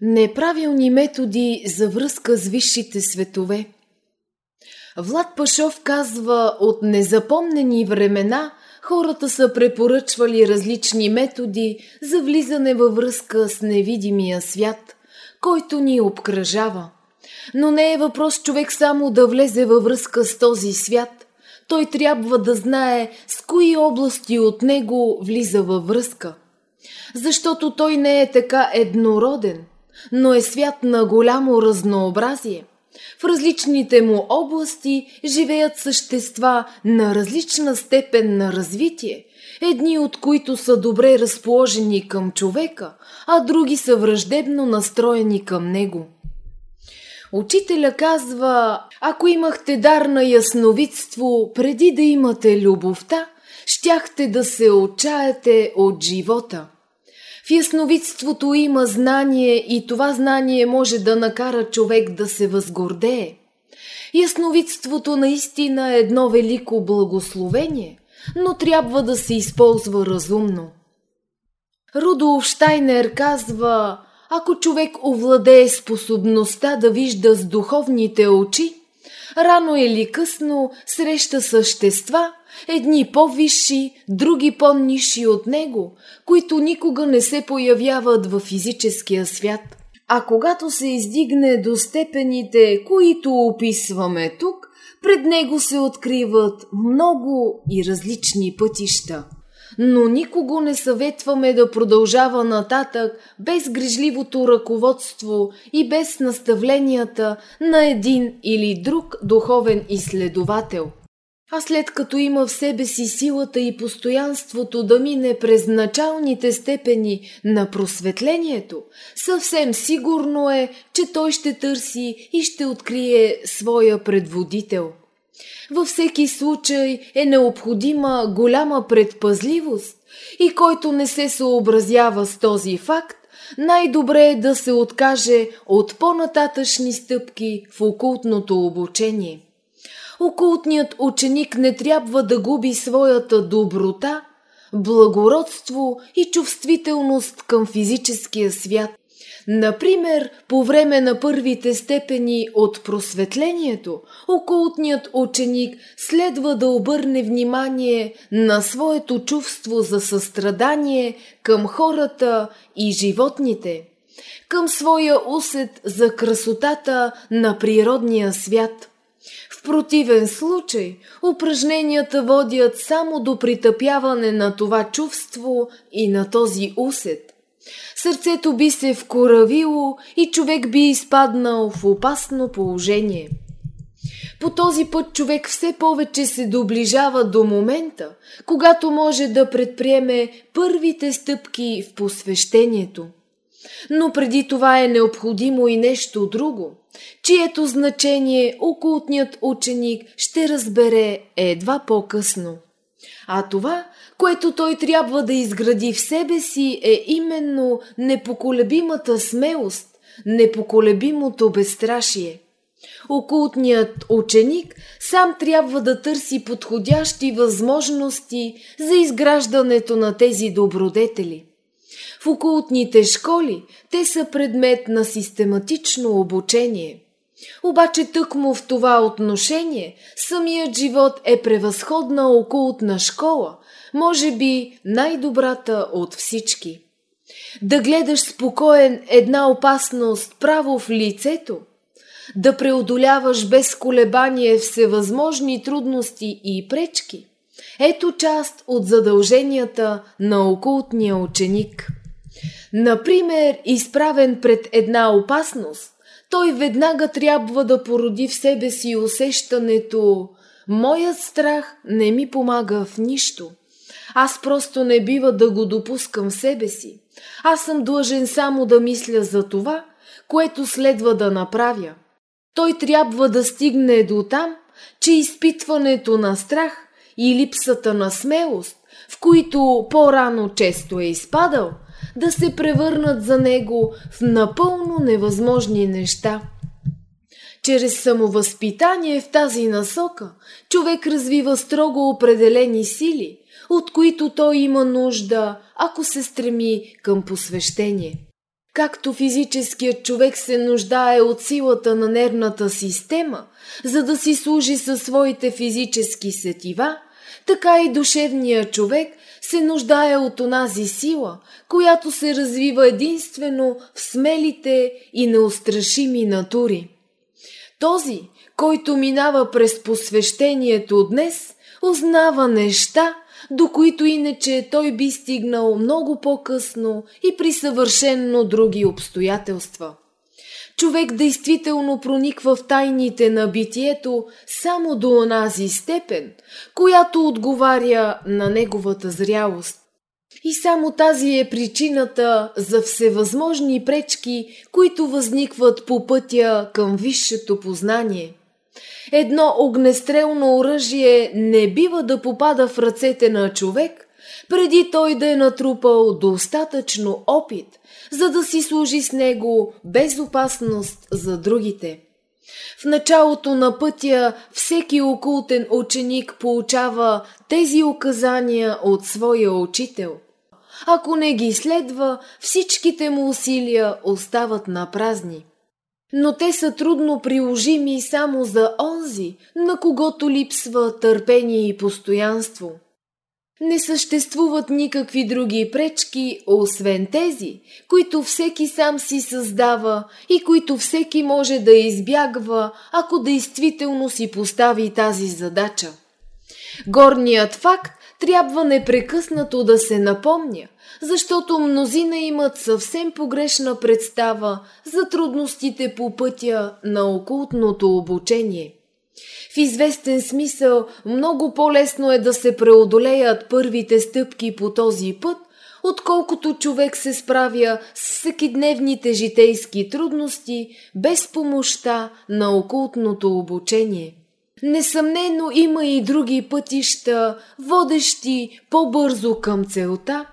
Неправилни методи за връзка с висшите светове Влад Пашов казва, от незапомнени времена хората са препоръчвали различни методи за влизане във връзка с невидимия свят, който ни обкръжава. Но не е въпрос човек само да влезе във връзка с този свят. Той трябва да знае с кои области от него влиза във връзка. Защото той не е така еднороден – но е свят на голямо разнообразие. В различните му области живеят същества на различна степен на развитие, едни от които са добре разположени към човека, а други са враждебно настроени към него. Учителя казва, ако имахте дар на ясновидство преди да имате любовта, щяхте да се отчаяте от живота – в ясновидството има знание и това знание може да накара човек да се възгордее. Ясновидството наистина е едно велико благословение, но трябва да се използва разумно. Рудолф Штайнер казва, ако човек овладее способността да вижда с духовните очи, рано или късно среща същества, едни по-висши, други по-ниши от него, които никога не се появяват във физическия свят. А когато се издигне до степените, които описваме тук, пред него се откриват много и различни пътища. Но никого не съветваме да продължава нататък без грижливото ръководство и без наставленията на един или друг духовен изследовател – а след като има в себе си силата и постоянството да мине през началните степени на просветлението, съвсем сигурно е, че той ще търси и ще открие своя предводител. Във всеки случай е необходима голяма предпазливост и който не се съобразява с този факт, най-добре е да се откаже от по-нататъчни стъпки в окултното обучение – окултният ученик не трябва да губи своята доброта, благородство и чувствителност към физическия свят. Например, по време на първите степени от просветлението, окултният ученик следва да обърне внимание на своето чувство за състрадание към хората и животните, към своя усет за красотата на природния свят – противен случай упражненията водят само до притъпяване на това чувство и на този усет. Сърцето би се вкоравило и човек би изпаднал в опасно положение. По този път човек все повече се доближава до момента, когато може да предприеме първите стъпки в посвещението. Но преди това е необходимо и нещо друго – чието значение окултният ученик ще разбере едва по-късно. А това, което той трябва да изгради в себе си, е именно непоколебимата смелост, непоколебимото безстрашие. Окултният ученик сам трябва да търси подходящи възможности за изграждането на тези добродетели – в окултните школи те са предмет на систематично обучение. Обаче тъкмо в това отношение самият живот е превъзходна окултна школа, може би най-добрата от всички. Да гледаш спокоен една опасност право в лицето, да преодоляваш без колебание всевъзможни трудности и пречки – ето част от задълженията на окултния ученик – Например, изправен пред една опасност, той веднага трябва да породи в себе си усещането «Моят страх не ми помага в нищо. Аз просто не бива да го допускам в себе си. Аз съм длъжен само да мисля за това, което следва да направя. Той трябва да стигне до там, че изпитването на страх и липсата на смелост, в които по-рано често е изпадал – да се превърнат за него в напълно невъзможни неща. Чрез самовъзпитание в тази насока човек развива строго определени сили, от които той има нужда, ако се стреми към посвещение. Както физическият човек се нуждае от силата на нервната система, за да си служи със своите физически сетива, така и душевният човек се нуждае от онази сила, която се развива единствено в смелите и неустрашими натури. Този, който минава през посвещението днес, узнава неща, до които иначе той би стигнал много по-късно и при съвършенно други обстоятелства. Човек действително прониква в тайните на битието само до онази степен, която отговаря на неговата зрялост. И само тази е причината за всевъзможни пречки, които възникват по пътя към висшето познание – Едно огнестрелно оръжие не бива да попада в ръцете на човек, преди той да е натрупал достатъчно опит, за да си служи с него без опасност за другите. В началото на пътя всеки окултен ученик получава тези указания от своя учител. Ако не ги следва, всичките му усилия остават на празни но те са трудно приложими само за онзи, на когото липсва търпение и постоянство. Не съществуват никакви други пречки, освен тези, които всеки сам си създава и които всеки може да избягва, ако действително си постави тази задача. Горният факт трябва непрекъснато да се напомня, защото мнозина имат съвсем погрешна представа за трудностите по пътя на окултното обучение. В известен смисъл много по-лесно е да се преодолеят първите стъпки по този път, отколкото човек се справя с всекидневните житейски трудности без помощта на окултното обучение. Несъмнено има и други пътища, водещи по-бързо към целта,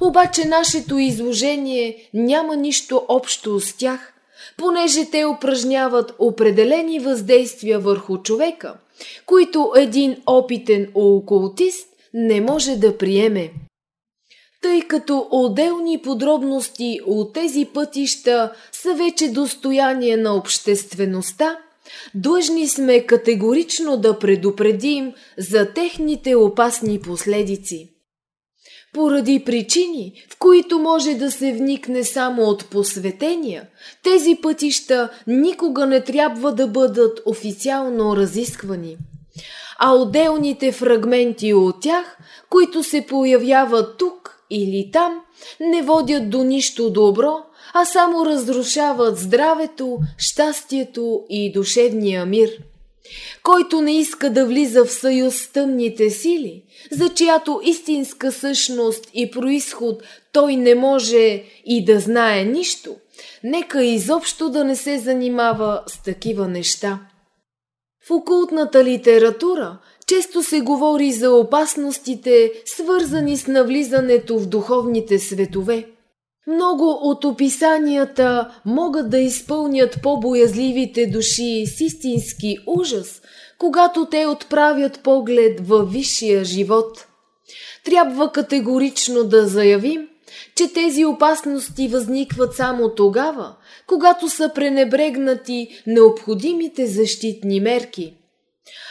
обаче нашето изложение няма нищо общо с тях, понеже те упражняват определени въздействия върху човека, които един опитен окултист не може да приеме. Тъй като отделни подробности от тези пътища са вече достояние на обществеността, длъжни сме категорично да предупредим за техните опасни последици поради причини, в които може да се вникне само от посветения, тези пътища никога не трябва да бъдат официално разисквани. А отделните фрагменти от тях, които се появяват тук или там, не водят до нищо добро, а само разрушават здравето, щастието и душевния мир – който не иска да влиза в съюз с тъмните сили, за чиято истинска същност и происход той не може и да знае нищо, нека изобщо да не се занимава с такива неща. В окултната литература често се говори за опасностите, свързани с навлизането в духовните светове – много от описанията могат да изпълнят по-боязливите души с истински ужас, когато те отправят поглед във висшия живот. Трябва категорично да заявим, че тези опасности възникват само тогава, когато са пренебрегнати необходимите защитни мерки.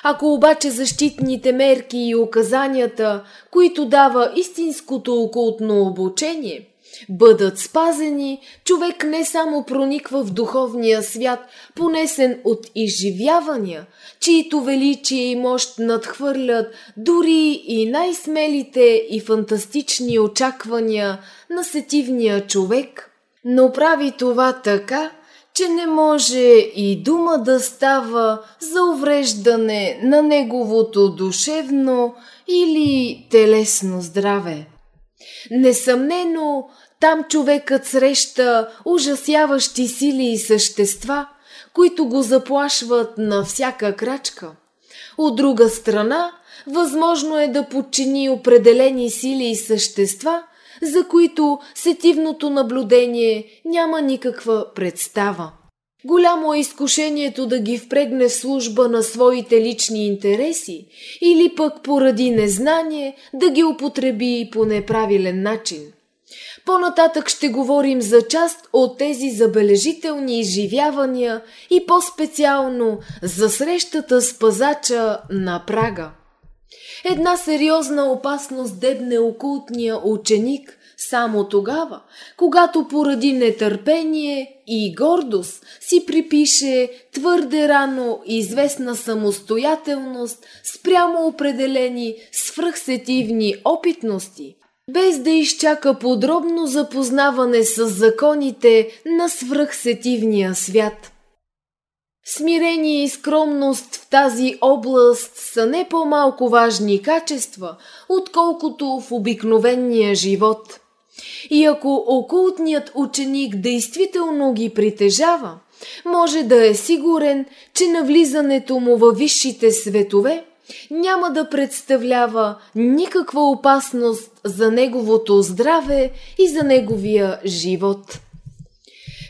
Ако обаче защитните мерки и указанията, които дава истинското окултно обучение – бъдат спазени, човек не само прониква в духовния свят, понесен от изживявания, чието величие и мощ надхвърлят дори и най-смелите и фантастични очаквания на сетивния човек, но прави това така, че не може и дума да става за увреждане на неговото душевно или телесно здраве. Несъмнено, там човекът среща ужасяващи сили и същества, които го заплашват на всяка крачка. От друга страна, възможно е да подчини определени сили и същества, за които сетивното наблюдение няма никаква представа. Голямо е изкушението да ги впрегне в служба на своите лични интереси или пък поради незнание да ги употреби по неправилен начин. По-нататък ще говорим за част от тези забележителни изживявания и по-специално за срещата с пазача на Прага. Една сериозна опасност дебне окултния ученик само тогава, когато поради нетърпение и гордост си припише твърде рано известна самостоятелност спрямо определени свръхсетивни опитности, без да изчака подробно запознаване с законите на свръхсетивния свят. Смирение и скромност в тази област са не по-малко важни качества, отколкото в обикновения живот. И ако окултният ученик действително ги притежава, може да е сигурен, че навлизането му във висшите светове няма да представлява никаква опасност за неговото здраве и за неговия живот.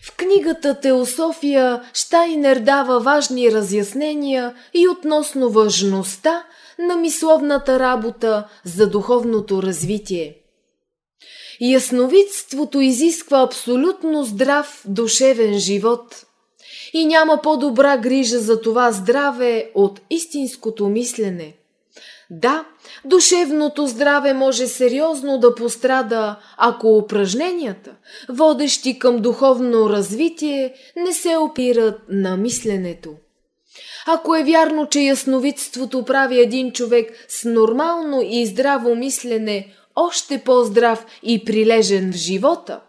В книгата Теософия Штайнер дава важни разяснения и относно важността на мисловната работа за духовното развитие. Ясновидството изисква абсолютно здрав душевен живот и няма по-добра грижа за това здраве от истинското мислене. Да, душевното здраве може сериозно да пострада, ако упражненията, водещи към духовно развитие, не се опират на мисленето. Ако е вярно, че ясновидството прави един човек с нормално и здраво мислене още по-здрав и прилежен в живота,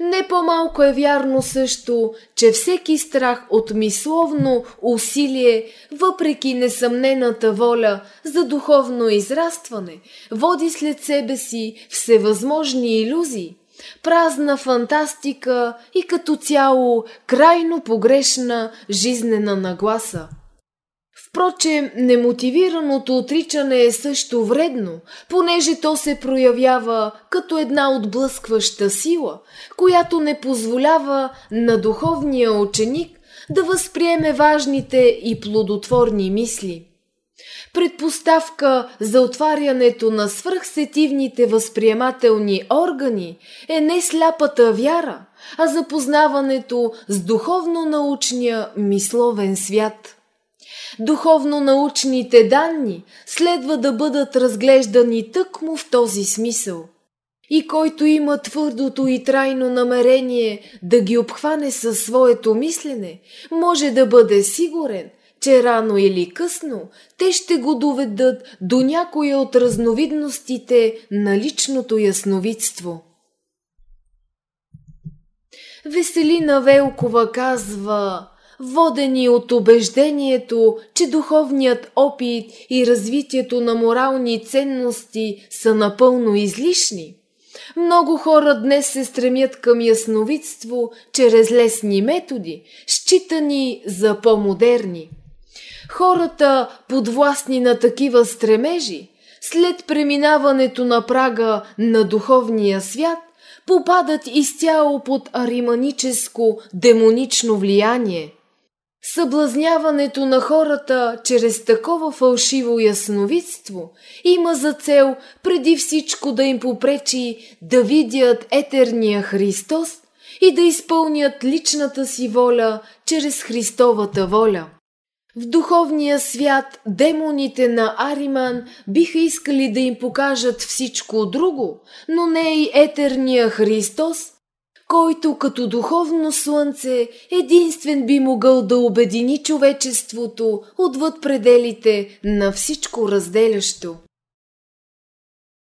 не по-малко е вярно също, че всеки страх от мисловно усилие, въпреки несъмнената воля за духовно израстване, води след себе си всевъзможни иллюзии, празна фантастика и като цяло крайно погрешна жизнена нагласа. Впрочем, немотивираното отричане е също вредно, понеже то се проявява като една отблъскваща сила, която не позволява на духовния ученик да възприеме важните и плодотворни мисли. Предпоставка за отварянето на свръхсетивните възприемателни органи е не сляпата вяра, а запознаването с духовно-научния мисловен свят – Духовно-научните данни следва да бъдат разглеждани тъкмо в този смисъл. И който има твърдото и трайно намерение да ги обхване със своето мислене, може да бъде сигурен, че рано или късно те ще го доведат до някоя от разновидностите на личното ясновидство. Веселина Велкова казва водени от убеждението, че духовният опит и развитието на морални ценности са напълно излишни. Много хора днес се стремят към ясновидство чрез лесни методи, считани за по-модерни. Хората, подвластни на такива стремежи, след преминаването на прага на духовния свят, попадат изцяло под ариманическо демонично влияние – Съблазняването на хората чрез такова фалшиво ясновидство има за цел преди всичко да им попречи да видят етерния Христос и да изпълнят личната си воля чрез Христовата воля. В духовния свят демоните на Ариман биха искали да им покажат всичко друго, но не и етерния Христос – който като духовно слънце единствен би могъл да обедини човечеството отвъд пределите на всичко разделящо.